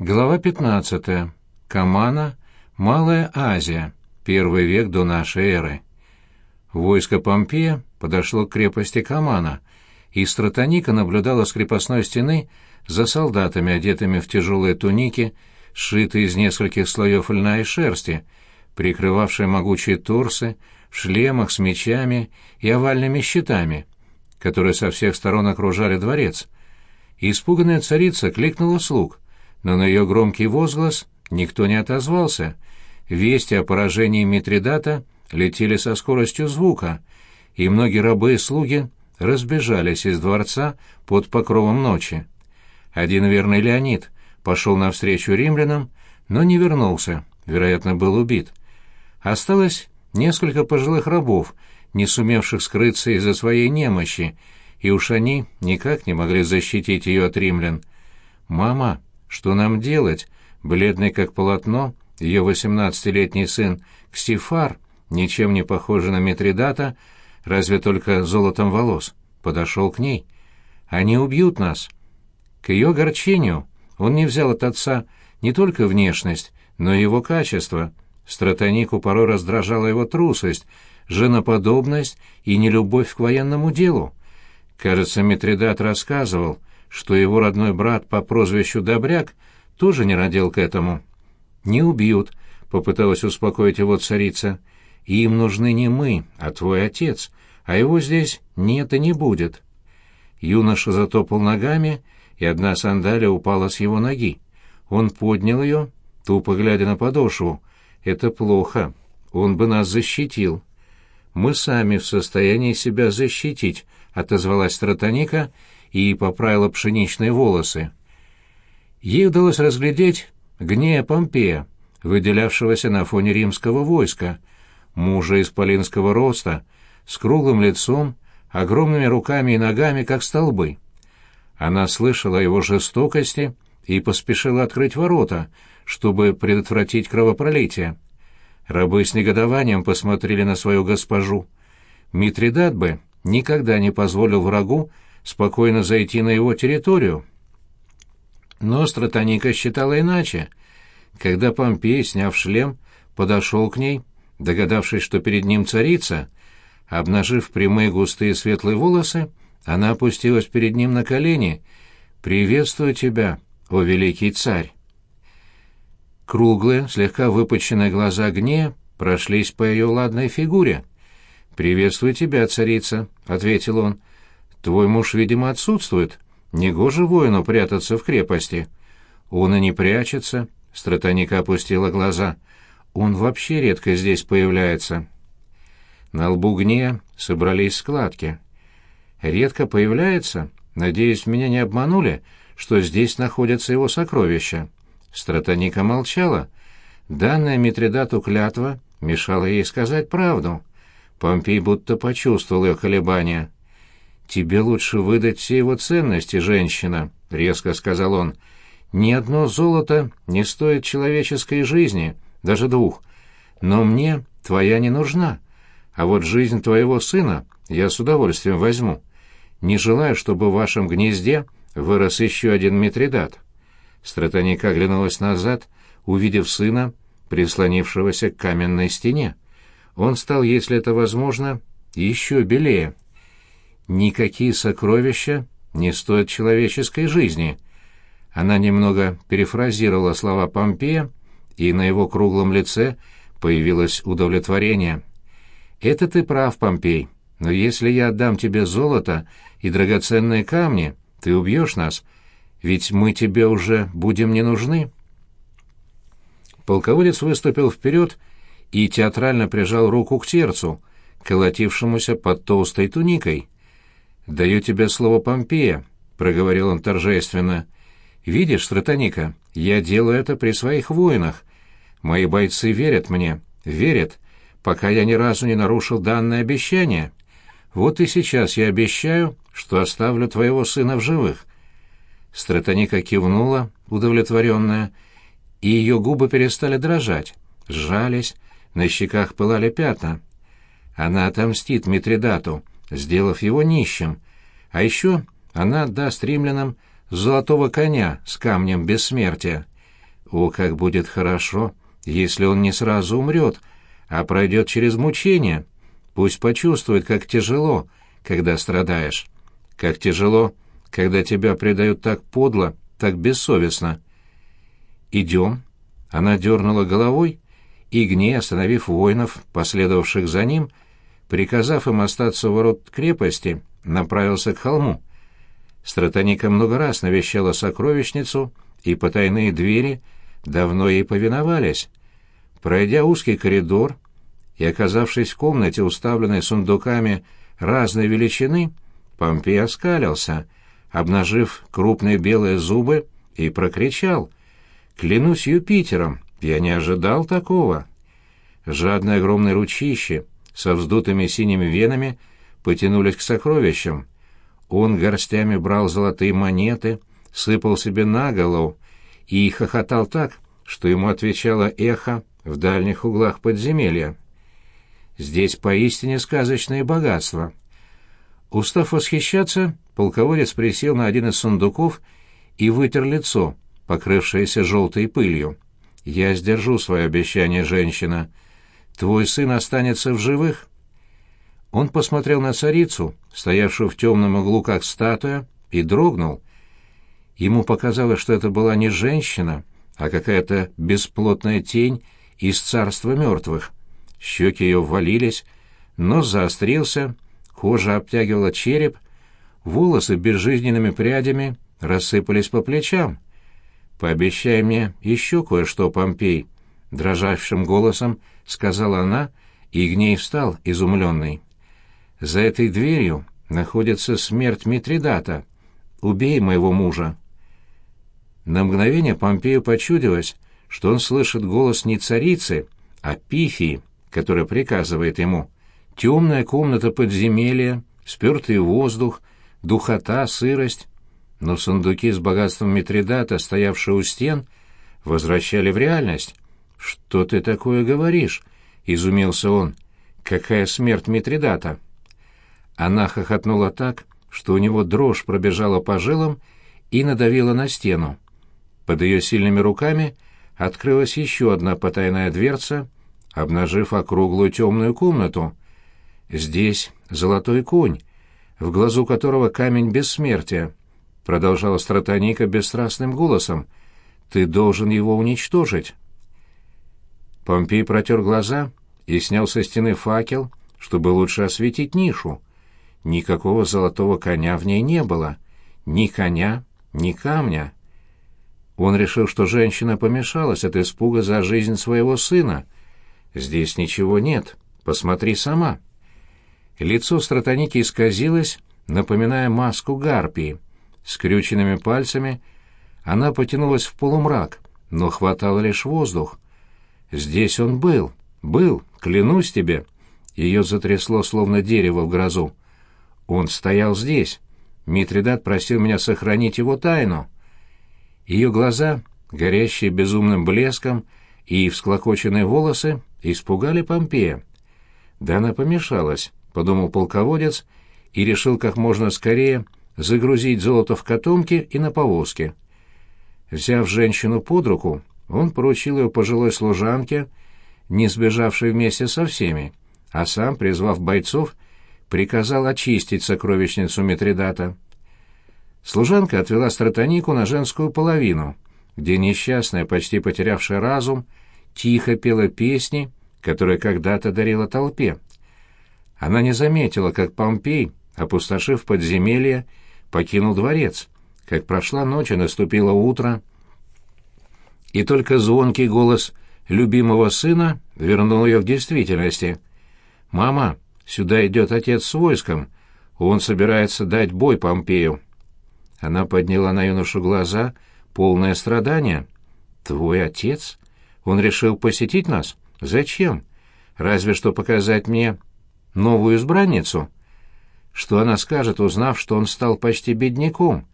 Глава 15. Камана. Малая Азия. Первый век до нашей эры. Войско Помпея подошло к крепости Камана, и стратоника наблюдала с крепостной стены за солдатами, одетыми в тяжелые туники, сшитые из нескольких слоев льна и шерсти, прикрывавшие могучие торсы, в шлемах с мечами и овальными щитами, которые со всех сторон окружали дворец. Испуганная царица кликнула слуг — но на ее громкий возглас никто не отозвался. Вести о поражении Митридата летели со скоростью звука, и многие рабы и слуги разбежались из дворца под покровом ночи. Один верный Леонид пошел навстречу римлянам, но не вернулся, вероятно, был убит. Осталось несколько пожилых рабов, не сумевших скрыться из-за своей немощи, и уж они никак не могли защитить ее от римлян. «Мама», что нам делать? Бледный как полотно, ее восемнадцатилетний сын Ксифар, ничем не похожий на Митридата, разве только золотом волос, подошел к ней. Они убьют нас. К ее горчению он не взял от отца не только внешность, но и его качество. Стратонику порой раздражала его трусость, женоподобность и нелюбовь к военному делу. Кажется, Митридат рассказывал, что его родной брат по прозвищу Добряк тоже не родил к этому. «Не убьют», — попыталась успокоить его царица. «Им нужны не мы, а твой отец, а его здесь нет и не будет». Юноша затопал ногами, и одна сандалия упала с его ноги. Он поднял ее, тупо глядя на подошву. «Это плохо. Он бы нас защитил». «Мы сами в состоянии себя защитить», — отозвалась Стратоника, — и поправила пшеничные волосы. Ей удалось разглядеть гнея Помпея, выделявшегося на фоне римского войска, мужа исполинского роста, с круглым лицом, огромными руками и ногами, как столбы. Она слышала о его жестокости и поспешила открыть ворота, чтобы предотвратить кровопролитие. Рабы с негодованием посмотрели на свою госпожу. Митридат бы никогда не позволил врагу спокойно зайти на его территорию. Но Стратоника считала иначе. Когда Помпей, сняв шлем, подошел к ней, догадавшись, что перед ним царица, обнажив прямые густые светлые волосы, она опустилась перед ним на колени. «Приветствую тебя, о великий царь!» Круглые, слегка выпученные глаза гнея прошлись по ее ладной фигуре. «Приветствую тебя, царица», — ответил он. Твой муж, видимо, отсутствует. Негоже воину прятаться в крепости. Он и не прячется. Стратоника опустила глаза. Он вообще редко здесь появляется. На лбу гнея собрались складки. Редко появляется? Надеюсь, меня не обманули, что здесь находятся его сокровища. Стратоника молчала. Данная Митридату клятва мешала ей сказать правду. Помпей будто почувствовал ее колебания. «Тебе лучше выдать все его ценности, женщина», — резко сказал он. «Ни одно золото не стоит человеческой жизни, даже двух. Но мне твоя не нужна. А вот жизнь твоего сына я с удовольствием возьму. Не желаю, чтобы в вашем гнезде вырос еще один Митридат». Стратоника оглянулась назад, увидев сына, прислонившегося к каменной стене. Он стал, если это возможно, еще белее. Никакие сокровища не стоят человеческой жизни. Она немного перефразировала слова Помпея, и на его круглом лице появилось удовлетворение. «Это ты прав, Помпей, но если я отдам тебе золото и драгоценные камни, ты убьешь нас, ведь мы тебе уже будем не нужны». Полководец выступил вперед и театрально прижал руку к сердцу, колотившемуся под толстой туникой. «Даю тебе слово Помпея», — проговорил он торжественно. «Видишь, Стратоника, я делаю это при своих воинах. Мои бойцы верят мне, верят, пока я ни разу не нарушил данное обещание. Вот и сейчас я обещаю, что оставлю твоего сына в живых». Стратоника кивнула, удовлетворенная, и ее губы перестали дрожать, сжались, на щеках пылали пятна. Она отомстит Митридату, сделав его нищим. А еще она отдаст римлянам золотого коня с камнем бессмертия. О, как будет хорошо, если он не сразу умрет, а пройдет через мучения. Пусть почувствует, как тяжело, когда страдаешь. Как тяжело, когда тебя предают так подло, так бессовестно. «Идем». Она дернула головой, и Гней, остановив воинов, последовавших за ним, приказав им остаться у ворот крепости, направился к холму. Стратоника много раз навещала сокровищницу, и потайные двери давно ей повиновались. Пройдя узкий коридор и оказавшись в комнате, уставленной сундуками разной величины, Помпей оскалился, обнажив крупные белые зубы, и прокричал «Клянусь Юпитером, я не ожидал такого!» Жадные огромные ручища со вздутыми синими венами потянулись к сокровищам. Он горстями брал золотые монеты, сыпал себе на голову и хохотал так, что ему отвечало эхо в дальних углах подземелья. Здесь поистине сказочное богатство. Устав восхищаться, полководец присел на один из сундуков и вытер лицо, покрывшееся желтой пылью. «Я сдержу свое обещание, женщина. Твой сын останется в живых». Он посмотрел на царицу, стоявшую в темном углу как статуя, и дрогнул. Ему показалось, что это была не женщина, а какая-то бесплотная тень из царства мертвых. Щеки ее ввалились, нос заострился, кожа обтягивала череп, волосы безжизненными прядями рассыпались по плечам. «Пообещай мне еще кое-что, Помпей», — дрожавшим голосом сказала она, и гней встал, изумленный. «За этой дверью находится смерть Митридата. Убей моего мужа». На мгновение Помпею почудилось, что он слышит голос не царицы, а Пифии, которая приказывает ему. Темная комната подземелья, спертый воздух, духота, сырость. Но сундуки с богатством Митридата, стоявшие у стен, возвращали в реальность. «Что ты такое говоришь?» — изумился он. «Какая смерть Митридата?» Она хохотнула так, что у него дрожь пробежала по жилам и надавила на стену. Под ее сильными руками открылась еще одна потайная дверца, обнажив округлую темную комнату. Здесь золотой конь, в глазу которого камень бессмертия, продолжала стратоника бесстрастным голосом. Ты должен его уничтожить. Помпей протер глаза и снял со стены факел, чтобы лучше осветить нишу. Никакого золотого коня в ней не было. Ни коня, ни камня. Он решил, что женщина помешалась от испуга за жизнь своего сына. «Здесь ничего нет. Посмотри сама». Лицо стратоники исказилось, напоминая маску гарпии. Скрюченными пальцами она потянулась в полумрак, но хватало лишь воздух. «Здесь он был, был, клянусь тебе». Ее затрясло, словно дерево в грозу. «Он стоял здесь. Митридат просил меня сохранить его тайну». Ее глаза, горящие безумным блеском, и всклокоченные волосы испугали Помпея. Да она помешалась, подумал полководец и решил как можно скорее загрузить золото в котомки и на повозке. Взяв женщину под руку, он поручил ее пожилой служанке, не сбежавшей вместе со всеми, а сам, призвав бойцов, приказал очистить сокровищницу Митридата. Служанка отвела стратонику на женскую половину, где несчастная, почти потерявшая разум, тихо пела песни, которые когда-то дарила толпе. Она не заметила, как Помпей, опустошив подземелье, покинул дворец, как прошла ночь и наступило утро, и только звонкий голос любимого сына вернул ее к действительности. «Мама, сюда идет отец с войском, он собирается дать бой Помпею». Она подняла на юношу глаза, полное страдания. «Твой отец? Он решил посетить нас? Зачем? Разве что показать мне новую избранницу? Что она скажет, узнав, что он стал почти бедняком?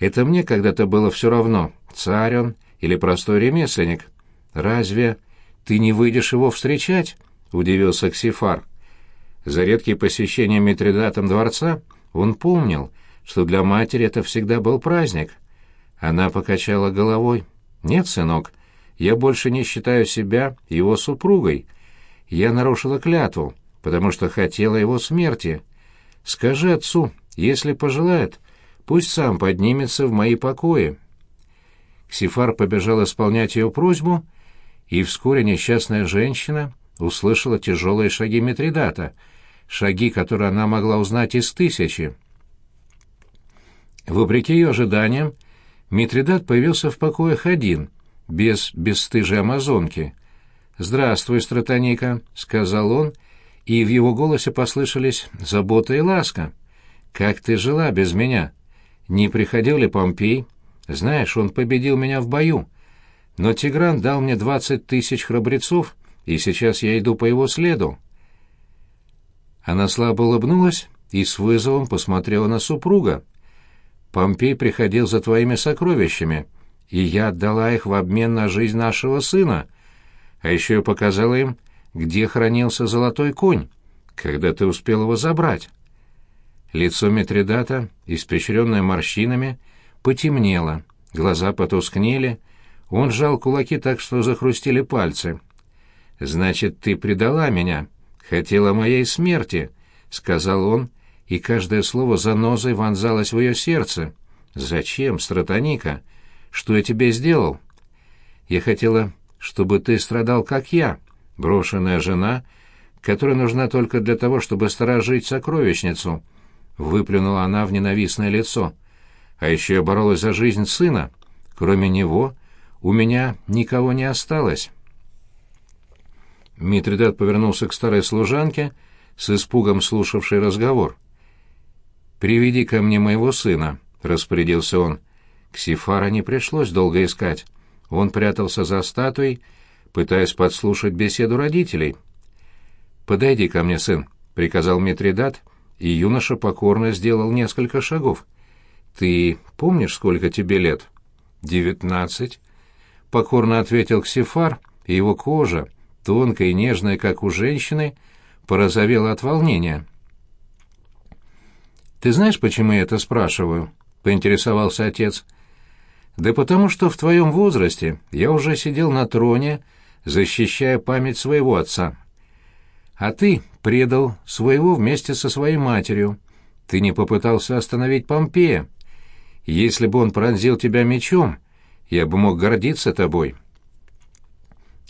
Это мне когда-то было все равно, царь он или простой ремесленник. Разве ты не выйдешь его встречать?» — удивился Ксифар. За редкие посещения Митридатом дворца он помнил — что для матери это всегда был праздник. Она покачала головой. «Нет, сынок, я больше не считаю себя его супругой. Я нарушила клятву, потому что хотела его смерти. Скажи отцу, если пожелает, пусть сам поднимется в мои покои». Ксифар побежал исполнять ее просьбу, и вскоре несчастная женщина услышала тяжелые шаги Митридата, шаги, которые она могла узнать из тысячи. Вопреки ее ожиданиям, Митридат появился в покоях один, без бесстыжей амазонки. «Здравствуй, стратоника», — сказал он, и в его голосе послышались забота и ласка. «Как ты жила без меня? Не приходил ли Помпей? Знаешь, он победил меня в бою. Но Тигран дал мне двадцать тысяч храбрецов, и сейчас я иду по его следу». Она слабо улыбнулась и с вызовом посмотрела на супруга. Помпей приходил за твоими сокровищами, и я отдала их в обмен на жизнь нашего сына. А еще я показала им, где хранился золотой конь, когда ты успел его забрать. Лицо Митридата, испещренное морщинами, потемнело, глаза потускнели, он сжал кулаки так, что захрустили пальцы. «Значит, ты предала меня, хотела моей смерти», — сказал он, — и каждое слово занозой вонзалось в ее сердце. «Зачем, стратоника? Что я тебе сделал?» «Я хотела, чтобы ты страдал, как я, брошенная жена, которая нужна только для того, чтобы сторожить сокровищницу», — выплюнула она в ненавистное лицо. «А еще я боролась за жизнь сына. Кроме него у меня никого не осталось». Митридат повернулся к старой служанке, с испугом слушавшей разговор. «Приведи ко мне моего сына», — распорядился он. Ксифара не пришлось долго искать. Он прятался за статуей, пытаясь подслушать беседу родителей. «Подойди ко мне, сын», — приказал Митридат, и юноша покорно сделал несколько шагов. «Ты помнишь, сколько тебе лет?» «Девятнадцать», — покорно ответил Ксифар, и его кожа, тонкая и нежная, как у женщины, порозовела от волнения. «Ты знаешь, почему я это спрашиваю?» — поинтересовался отец. «Да потому что в твоем возрасте я уже сидел на троне, защищая память своего отца. А ты предал своего вместе со своей матерью. Ты не попытался остановить Помпея. Если бы он пронзил тебя мечом, я бы мог гордиться тобой.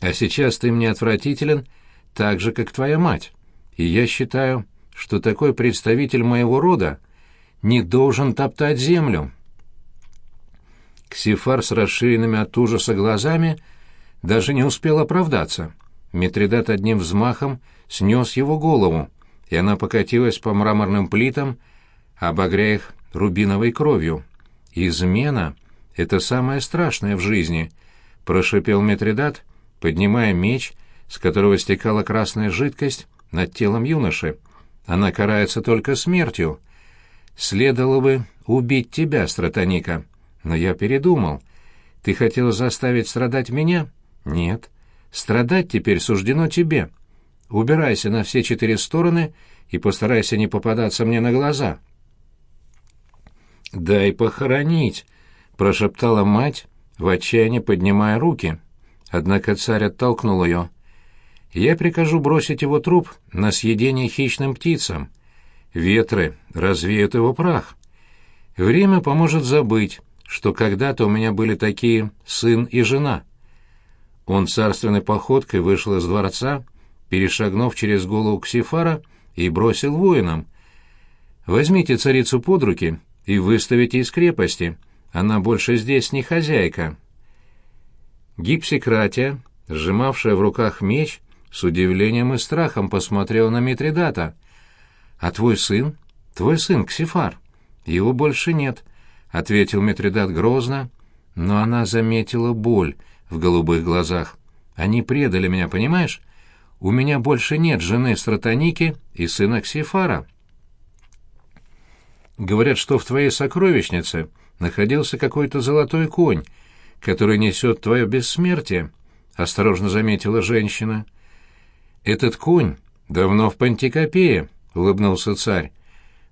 А сейчас ты мне отвратителен, так же, как твоя мать. И я считаю, что такой представитель моего рода не должен топтать землю. Ксифар с расширенными от ужаса глазами даже не успел оправдаться. Митридат одним взмахом снес его голову, и она покатилась по мраморным плитам, обогря их рубиновой кровью. «Измена — это самое страшное в жизни», — прошипел Митридат, поднимая меч, с которого стекала красная жидкость, над телом юноши. Она карается только смертью. Следовало бы убить тебя, стратоника. Но я передумал. Ты хотел заставить страдать меня? Нет. Страдать теперь суждено тебе. Убирайся на все четыре стороны и постарайся не попадаться мне на глаза. «Дай похоронить», — прошептала мать, в отчаянии поднимая руки. Однако царь оттолкнул ее я прикажу бросить его труп на съедение хищным птицам. Ветры развеют его прах. Время поможет забыть, что когда-то у меня были такие сын и жена. Он царственной походкой вышел из дворца, перешагнув через голову Ксифара и бросил воинам. «Возьмите царицу под руки и выставите из крепости. Она больше здесь не хозяйка». Гипсикратия, сжимавшая в руках меч, с удивлением и страхом посмотрел на Митридата. «А твой сын? Твой сын, Ксифар? Его больше нет», — ответил Митридат грозно, но она заметила боль в голубых глазах. «Они предали меня, понимаешь? У меня больше нет жены Стратоники и сына Ксифара». «Говорят, что в твоей сокровищнице находился какой-то золотой конь, который несет твое бессмертие», — осторожно заметила женщина. — «Этот конь давно в Пантикопее», — улыбнулся царь.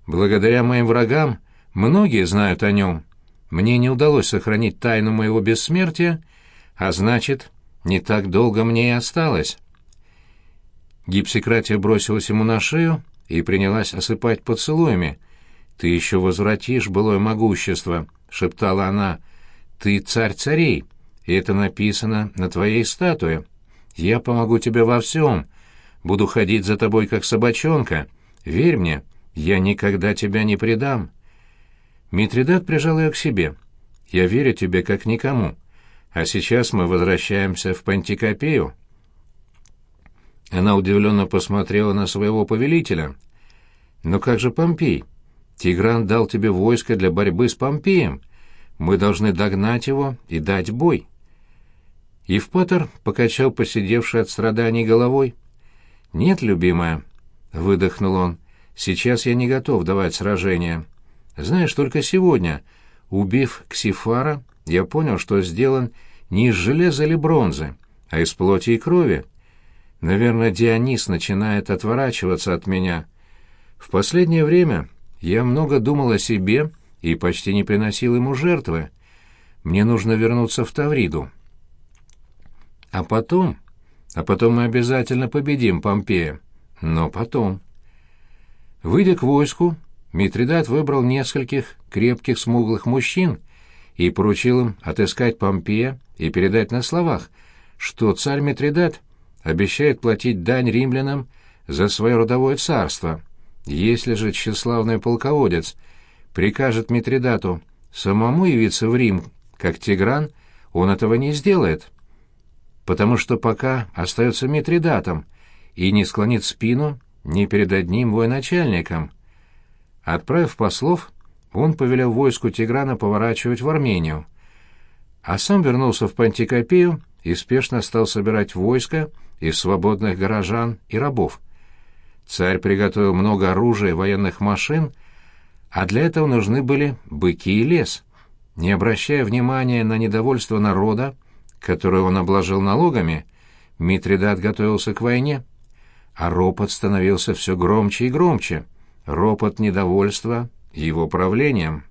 «Благодаря моим врагам многие знают о нем. Мне не удалось сохранить тайну моего бессмертия, а значит, не так долго мне и осталось. Гипсикратия бросилась ему на шею и принялась осыпать поцелуями. «Ты еще возвратишь былое могущество», — шептала она. «Ты царь царей, и это написано на твоей статуе. Я помогу тебе во всем. Буду ходить за тобой, как собачонка. Верь мне, я никогда тебя не предам». Митридат прижал ее к себе. «Я верю тебе, как никому. А сейчас мы возвращаемся в Пантикопею». Она удивленно посмотрела на своего повелителя. «Но как же Помпей? Тигран дал тебе войско для борьбы с Помпеем. Мы должны догнать его и дать бой». Евпатор покачал посидевший от страданий головой. «Нет, любимая», — выдохнул он, — «сейчас я не готов давать сражение. Знаешь, только сегодня, убив Ксифара, я понял, что сделан не из железа или бронзы, а из плоти и крови. Наверное, Дионис начинает отворачиваться от меня. В последнее время я много думал о себе и почти не приносил ему жертвы. Мне нужно вернуться в Тавриду. А потом... А потом мы обязательно победим Помпея. Но потом... Выйдя к войску, Митридат выбрал нескольких крепких смуглых мужчин и поручил им отыскать Помпея и передать на словах, что царь Митридат обещает платить дань римлянам за свое родовое царство. Если же тщеславный полководец прикажет Митридату самому явиться в Рим, как Тигран, он этого не сделает, потому что пока остается Митридатом и не склонит спину ни перед одним военачальником. Отправив послов, он повелел войску Тиграна поворачивать в Армению, а сам вернулся в Пантикопею и спешно стал собирать войско из свободных горожан и рабов. Царь приготовил много оружия и военных машин, а для этого нужны были быки и лес. Не обращая внимания на недовольство народа, которое он обложил налогами, Митридат готовился к войне. А ропот становился все громче и громче, ропот недовольства его правлением.